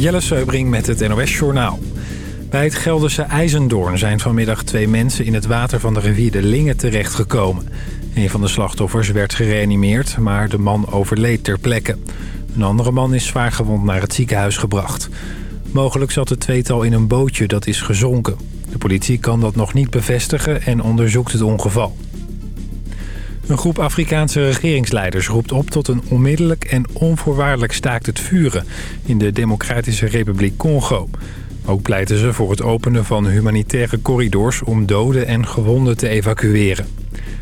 Jelle Seubring met het NOS Journaal. Bij het Gelderse IJzendoorn zijn vanmiddag twee mensen in het water van de rivier de Linge terechtgekomen. Een van de slachtoffers werd gereanimeerd, maar de man overleed ter plekke. Een andere man is zwaargewond naar het ziekenhuis gebracht. Mogelijk zat het tweetal in een bootje dat is gezonken. De politie kan dat nog niet bevestigen en onderzoekt het ongeval. Een groep Afrikaanse regeringsleiders roept op tot een onmiddellijk en onvoorwaardelijk staakt het vuren in de Democratische Republiek Congo. Ook pleiten ze voor het openen van humanitaire corridors om doden en gewonden te evacueren.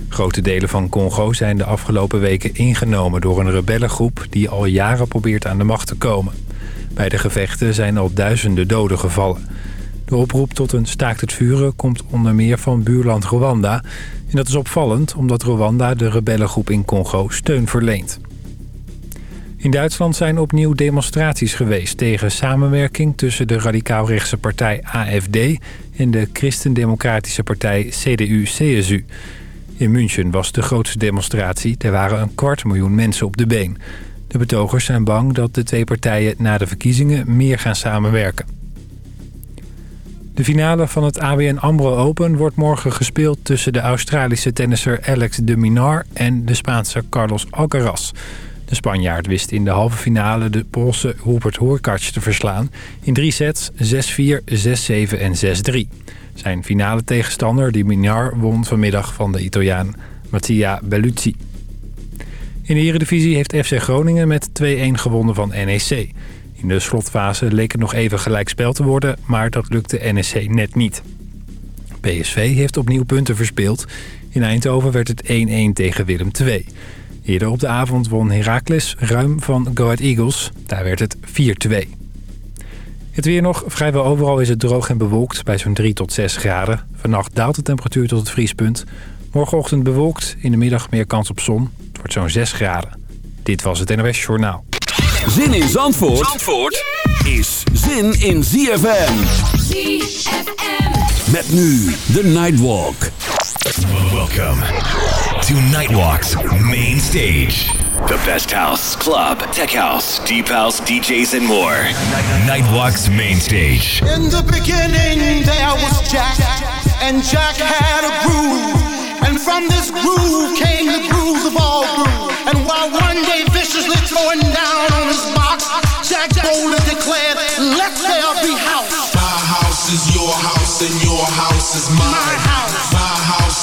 Grote delen van Congo zijn de afgelopen weken ingenomen door een rebellengroep die al jaren probeert aan de macht te komen. Bij de gevechten zijn al duizenden doden gevallen. De oproep tot een staakt het vuren komt onder meer van buurland Rwanda. En dat is opvallend omdat Rwanda de rebellengroep in Congo steun verleent. In Duitsland zijn opnieuw demonstraties geweest tegen samenwerking tussen de radicaal-rechtse partij AFD en de christendemocratische partij CDU-CSU. In München was de grootste demonstratie. Er waren een kwart miljoen mensen op de been. De betogers zijn bang dat de twee partijen na de verkiezingen meer gaan samenwerken. De finale van het ABN AMRO Open wordt morgen gespeeld... tussen de Australische tennisser Alex de Minar en de Spaanse Carlos Alcaraz. De Spanjaard wist in de halve finale de Poolse Hubert Hurkacz te verslaan... in drie sets 6-4, 6-7 en 6-3. Zijn finale tegenstander, de Minar, won vanmiddag van de Italiaan Mattia Bellucci. In de Eredivisie heeft FC Groningen met 2-1 gewonnen van NEC... In de slotfase leek het nog even gelijkspel te worden, maar dat lukte NSC net niet. PSV heeft opnieuw punten verspeeld. In Eindhoven werd het 1-1 tegen Willem II. Eerder op de avond won Heracles ruim van Go Ahead Eagles. Daar werd het 4-2. Het weer nog. Vrijwel overal is het droog en bewolkt bij zo'n 3 tot 6 graden. Vannacht daalt de temperatuur tot het vriespunt. Morgenochtend bewolkt, in de middag meer kans op zon. Het wordt zo'n 6 graden. Dit was het NOS Journaal. Zin in Zandvoort, Zandvoort is zin in ZFM. ZFM. Met nu de Nightwalk. Welcome to Nightwalk's main stage. The best house, club, tech house, deep house, DJs and more. Nightwalk's main stage. In the beginning there was Jack. And Jack had a groove. And from this groove came the grooves of all grooves. And while one day viciously throwing down on his box, Jack boldly declared, let there be house. My house is your house and your house is mine. My house. My house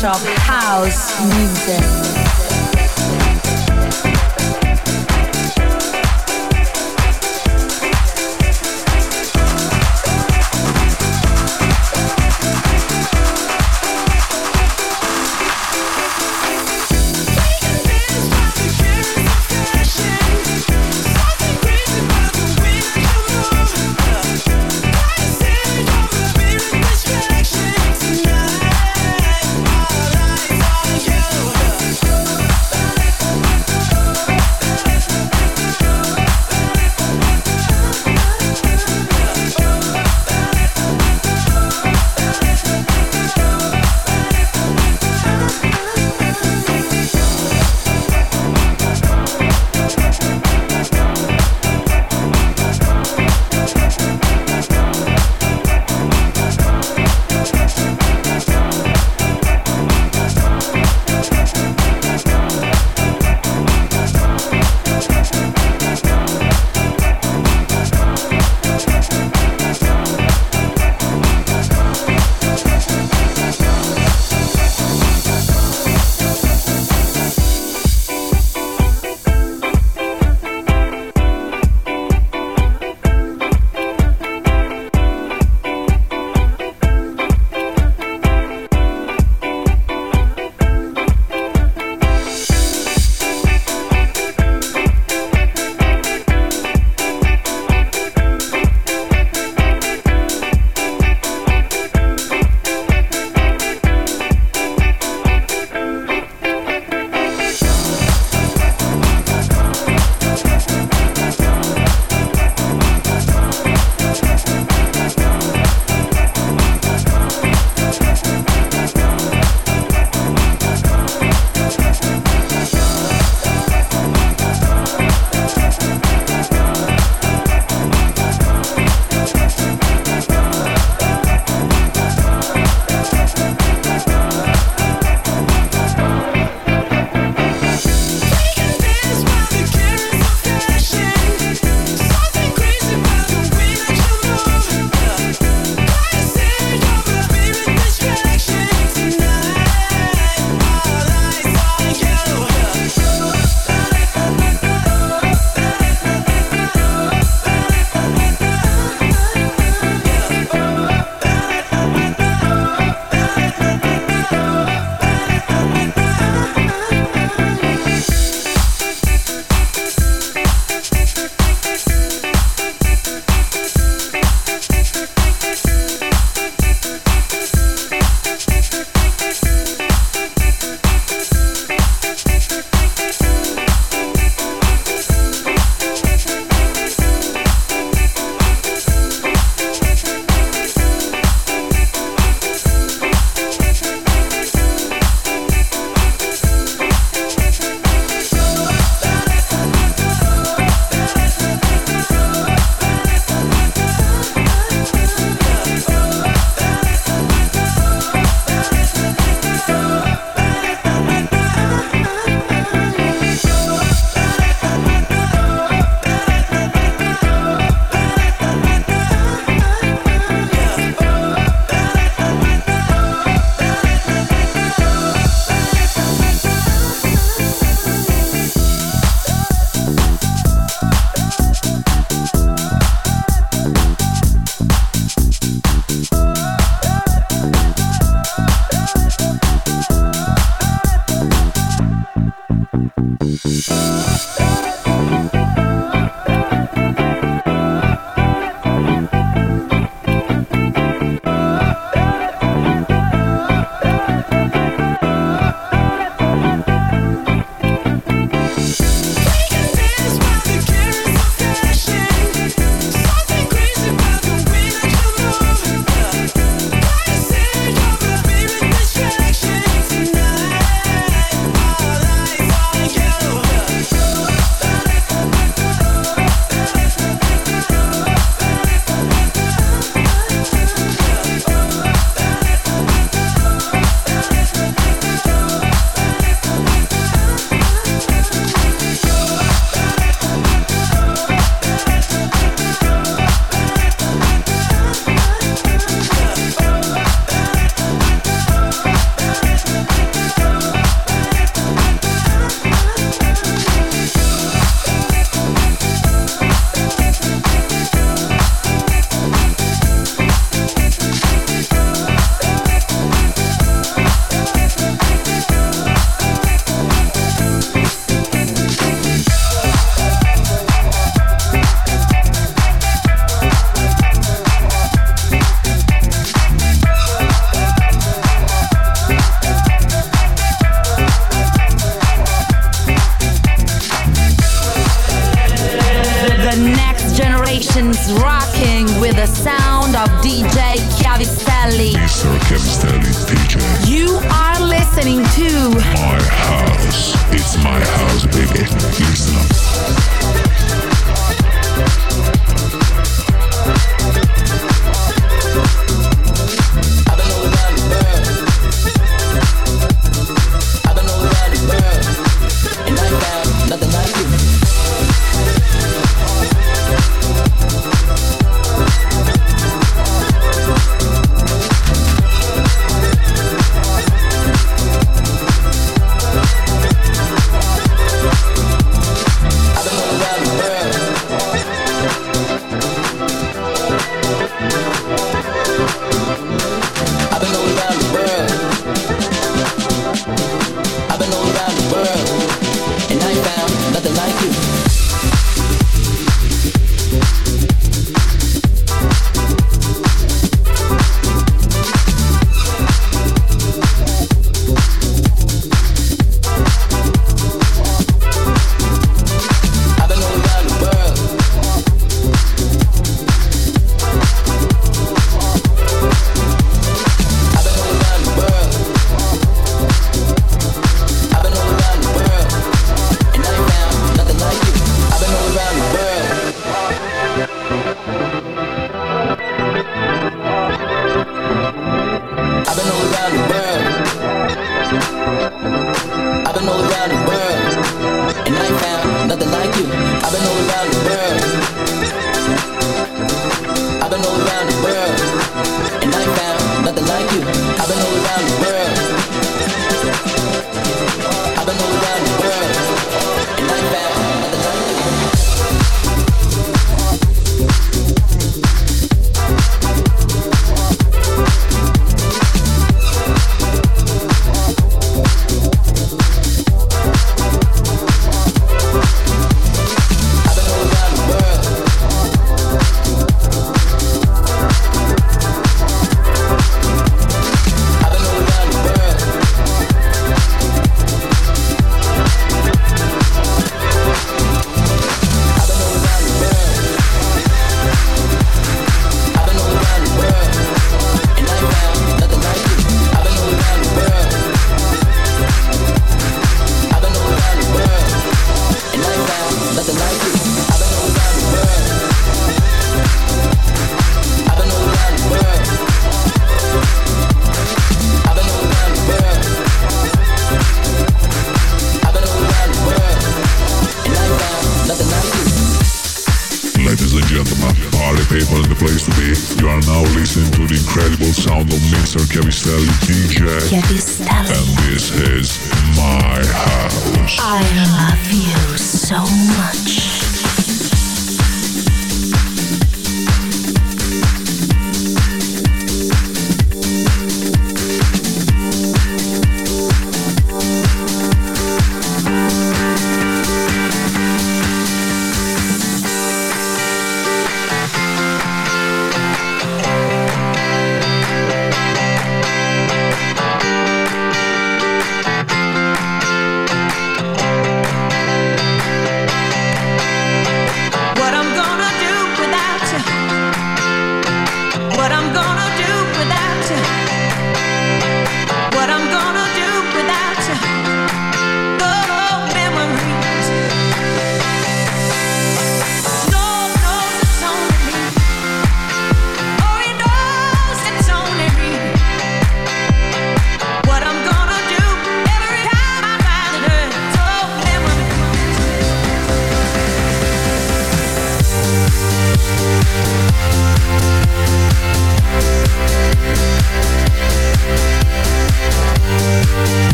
chop.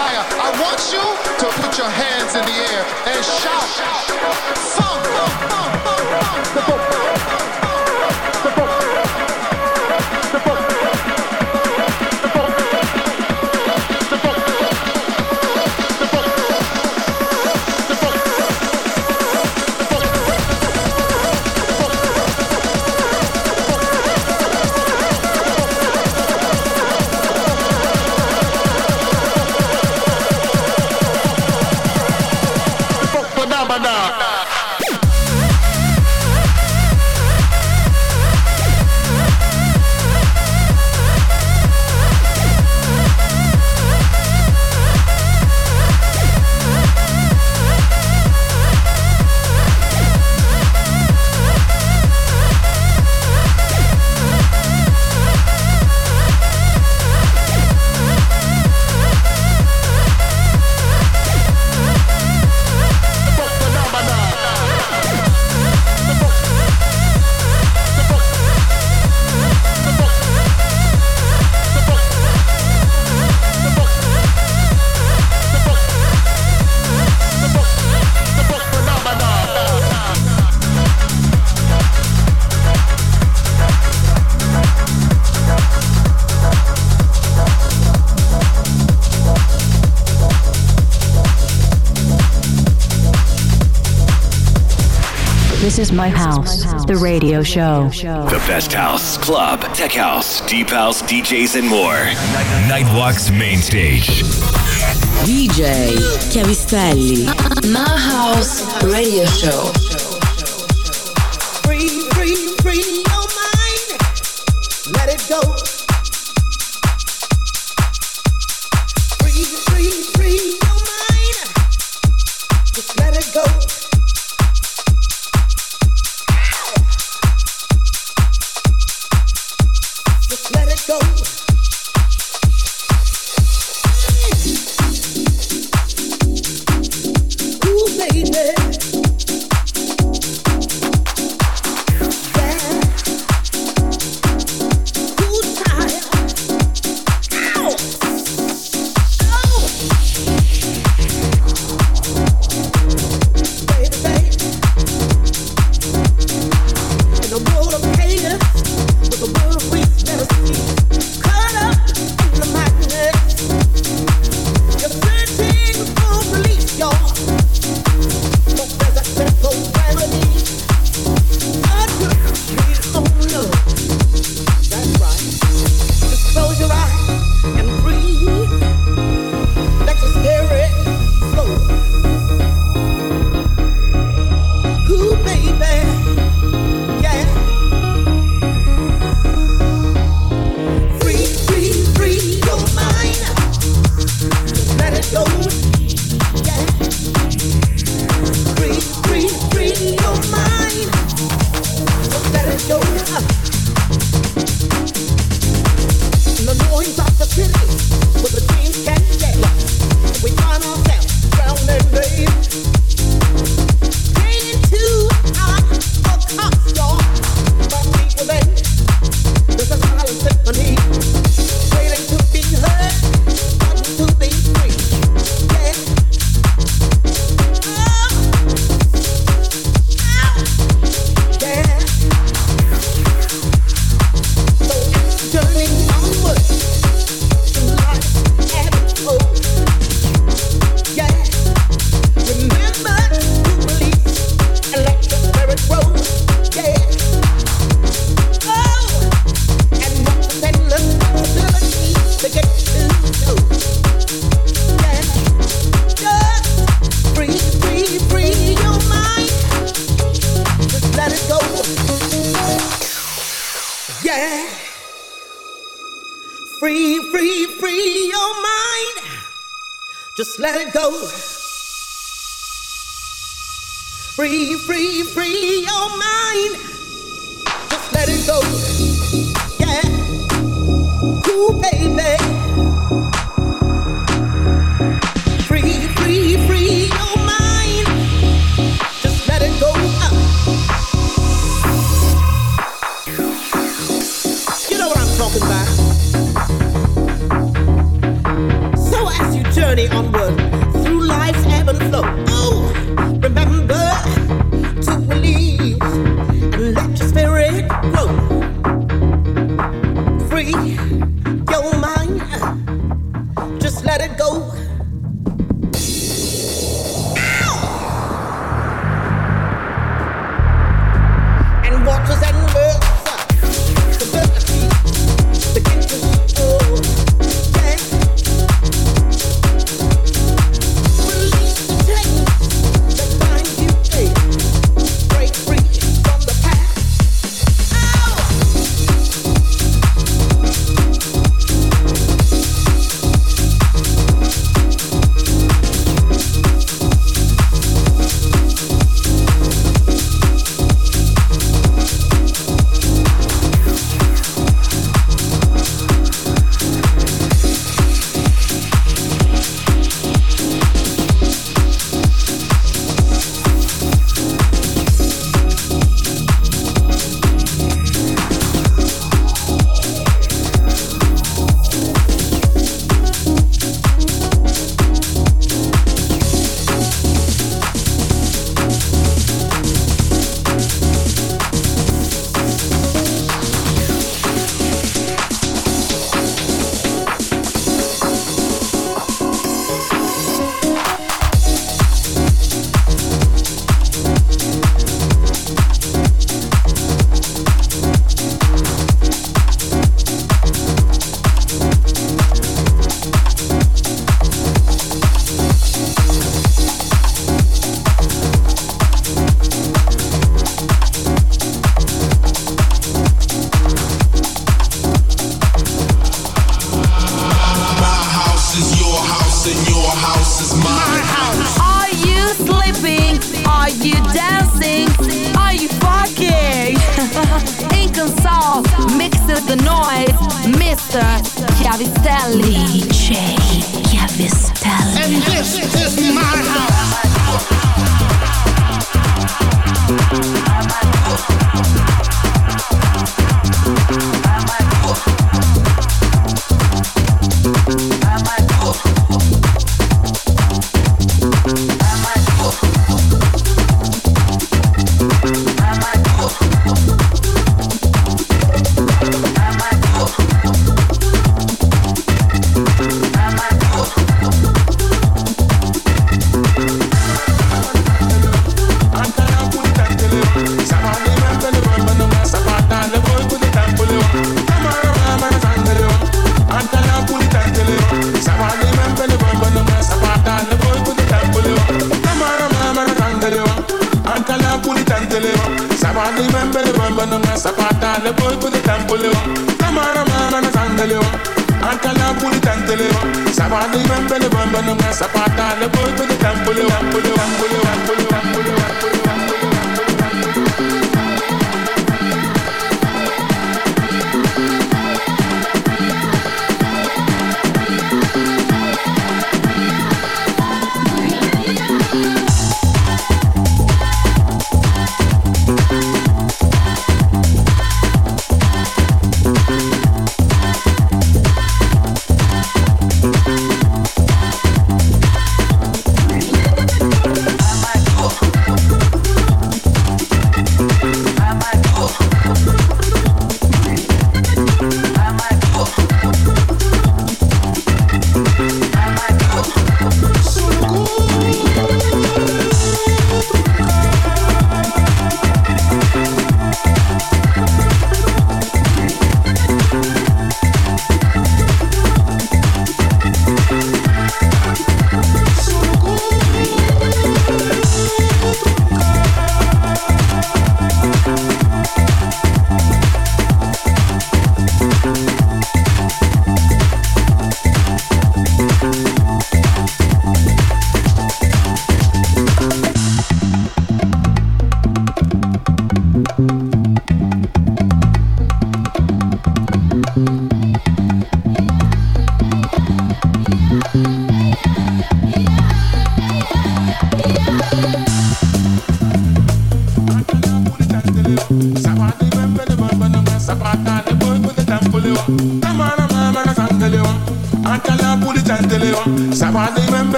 desire. I want you to put your hands in the air and shout. Funk, funk, funk, funk, funk, funk. my house, the radio show. The best house, club, tech house, deep house, DJs, and more. Nightwalk's main stage. DJ Cavistelli. My house radio show.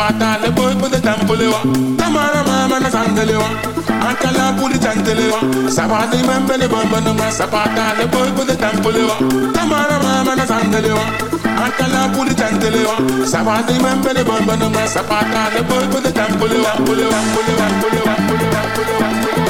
Na masapata le boy put the tampulewa tamara mama na sandelewa ankala puli tantelewa sabati bamba le bamba na masapata le boy put the tampulewa tamara mama na sandelewa ankala puli tantelewa sabati bamba le bamba na masapata le boy put the tampulewa pulewa pulewa pulewa pulewa pulewa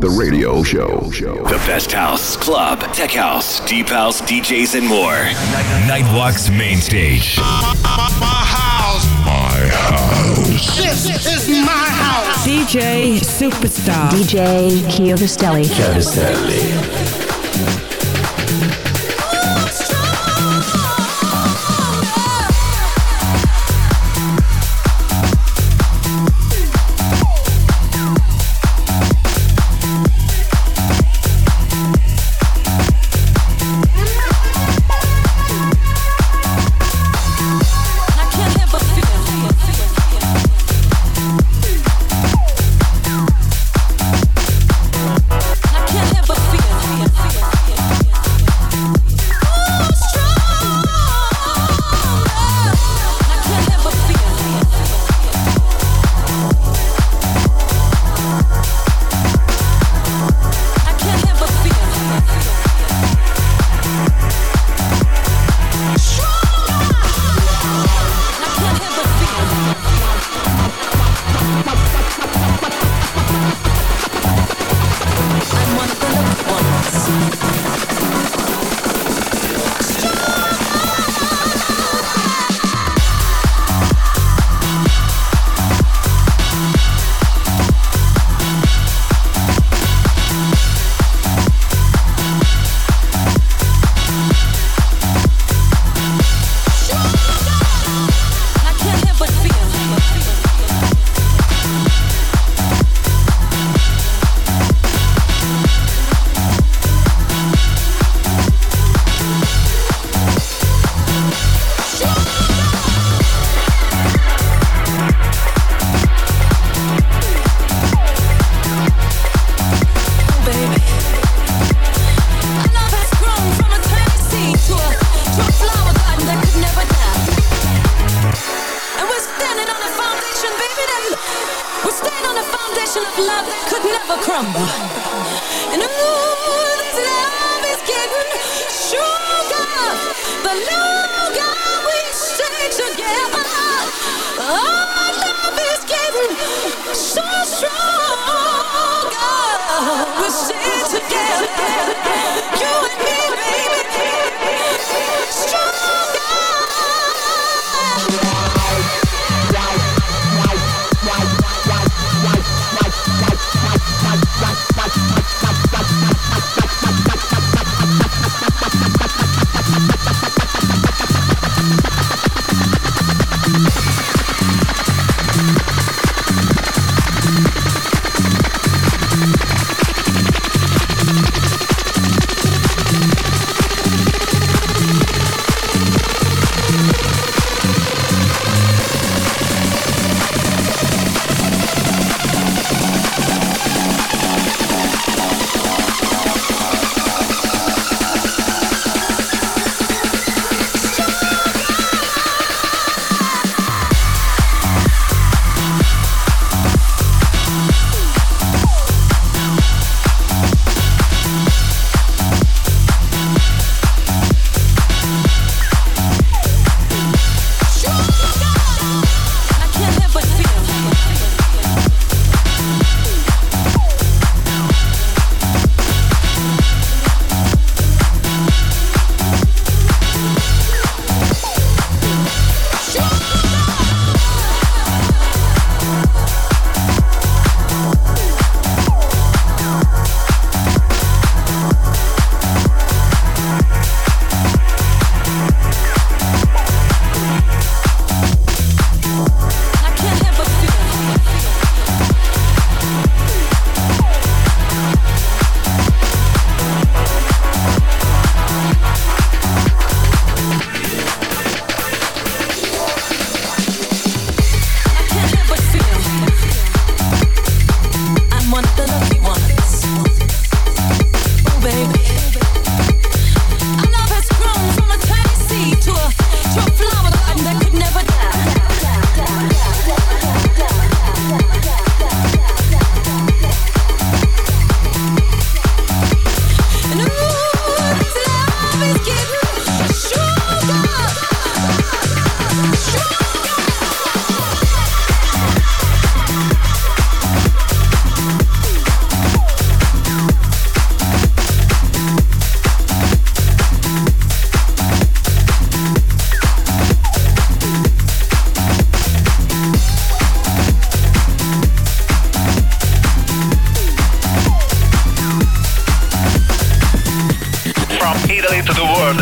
the radio show. The best house, club, tech house, deep house, DJs, and more. Nightwalk's main stage. My house. My house. This is my house. DJ Superstar. DJ Chiovistelli. Chiavistelli.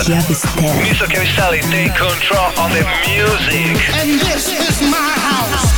Chiavistelli. Mr. Chiavistelli, take control on the music. And this is my house.